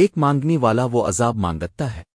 ایک مانگنی والا وہ عذاب مانگتا ہے۔